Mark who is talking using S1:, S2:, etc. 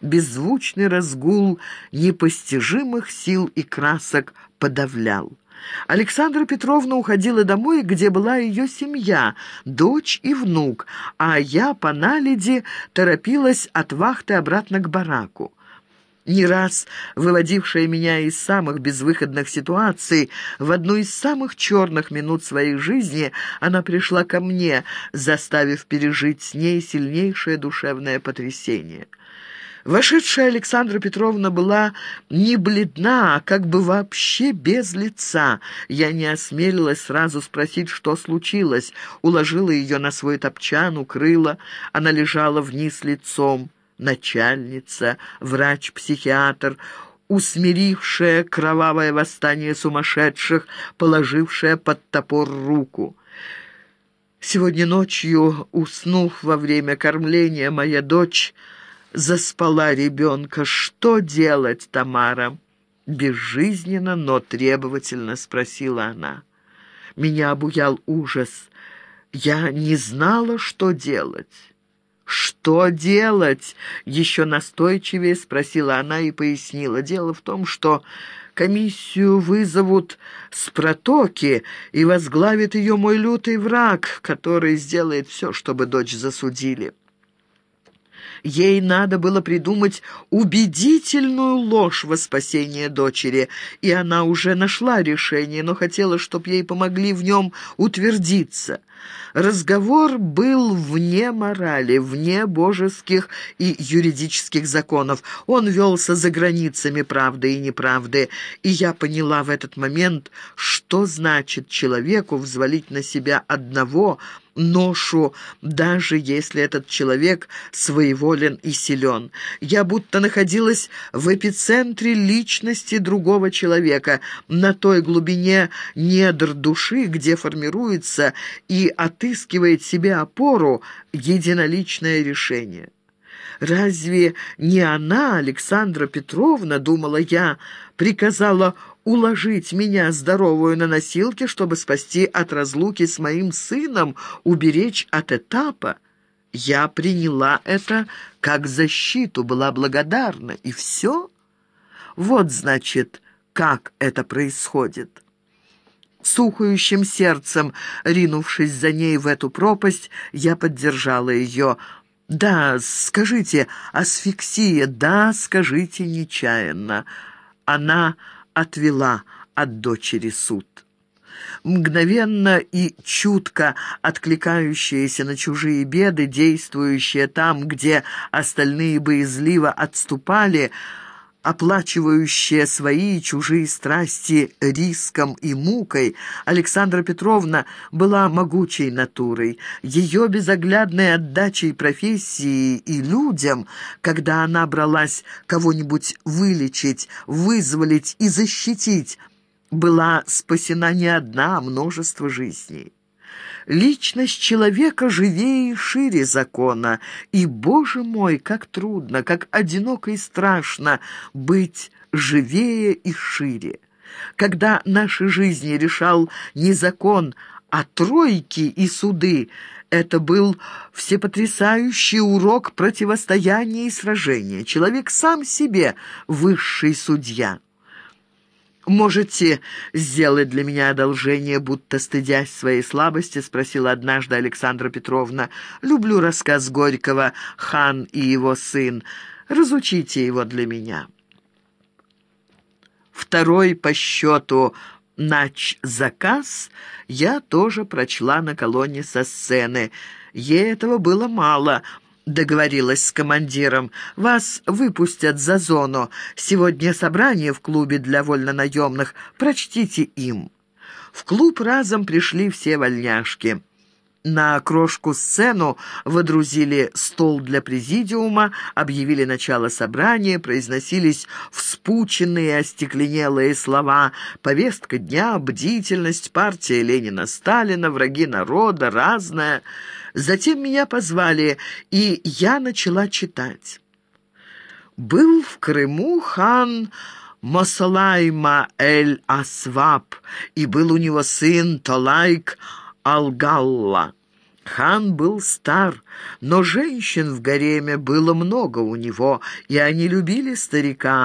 S1: беззвучный разгул непостижимых сил и красок подавлял. Александра Петровна уходила домой, где была ее семья, дочь и внук, а я по наледи торопилась от вахты обратно к бараку. Не раз выводившая меня из самых безвыходных ситуаций, в одну из самых черных минут своей жизни она пришла ко мне, заставив пережить с ней сильнейшее душевное потрясение. Вошедшая Александра Петровна была не бледна, а как бы вообще без лица. Я не осмелилась сразу спросить, что случилось. Уложила ее на свой топчан, укрыла. Она лежала вниз лицом. Начальница, врач-психиатр, усмирившая кровавое восстание сумасшедших, положившая под топор руку. Сегодня ночью, уснув во время кормления, моя дочь заспала ребенка. Что делать, Тамара?» Безжизненно, но требовательно спросила она. Меня обуял ужас. Я не знала, что делать. «Что делать?» — еще настойчивее спросила она и пояснила. «Дело в том, что комиссию вызовут с протоки и возглавит ее мой лютый враг, который сделает все, чтобы дочь засудили». Ей надо было придумать убедительную ложь во спасение дочери, и она уже нашла решение, но хотела, чтобы ей помогли в нем утвердиться. Разговор был вне морали, вне божеских и юридических законов. Он велся за границами правды и неправды, и я поняла в этот момент, что значит человеку взвалить на себя одного – ношу, даже если этот человек своеволен и силен. Я будто находилась в эпицентре личности другого человека, на той глубине недр души, где формируется и отыскивает себе опору единоличное решение. Разве не она, Александра Петровна, думала я, приказала уложить меня здоровую на носилке, чтобы спасти от разлуки с моим сыном, уберечь от этапа? Я приняла это как защиту, была благодарна, и все. Вот, значит, как это происходит». Сухающим сердцем, ринувшись за ней в эту пропасть, я поддержала ее – «Да, скажите, асфиксия, да, скажите нечаянно». Она отвела от дочери суд. Мгновенно и чутко откликающаяся на чужие беды, действующая там, где остальные боязливо отступали, оплачивающая свои чужие страсти риском и мукой, Александра Петровна была могучей натурой. Ее безоглядной отдачей профессии и людям, когда она бралась кого-нибудь вылечить, вызволить и защитить, была спасена не одна, а множество жизней. Личность человека живее и шире закона, и, Боже мой, как трудно, как одиноко и страшно быть живее и шире. Когда наши жизни решал не закон, а тройки и суды, это был всепотрясающий урок противостояния и сражения. Человек сам себе высший судья. «Можете сделать для меня одолжение, будто стыдясь своей слабости?» — спросила однажды Александра Петровна. «Люблю рассказ Горького «Хан и его сын». Разучите его для меня». Второй по счету нач-заказ я тоже прочла на колонне со сцены. Ей этого было мало — договорилась с командиром. «Вас выпустят за зону. Сегодня собрание в клубе для вольнонаемных. Прочтите им». В клуб разом пришли все вольняшки. На крошку-сцену водрузили стол для президиума, объявили начало собрания, произносились вспученные остекленелые слова «Повестка дня», «Бдительность», «Партия Ленина-Сталина», «Враги народа», «Разное». Затем меня позвали, и я начала читать. Был в Крыму хан Масалайма эль-Асваб, и был у него сын Толайк Алгалла. Хан был стар, но женщин в гареме было много у него, и они любили старика,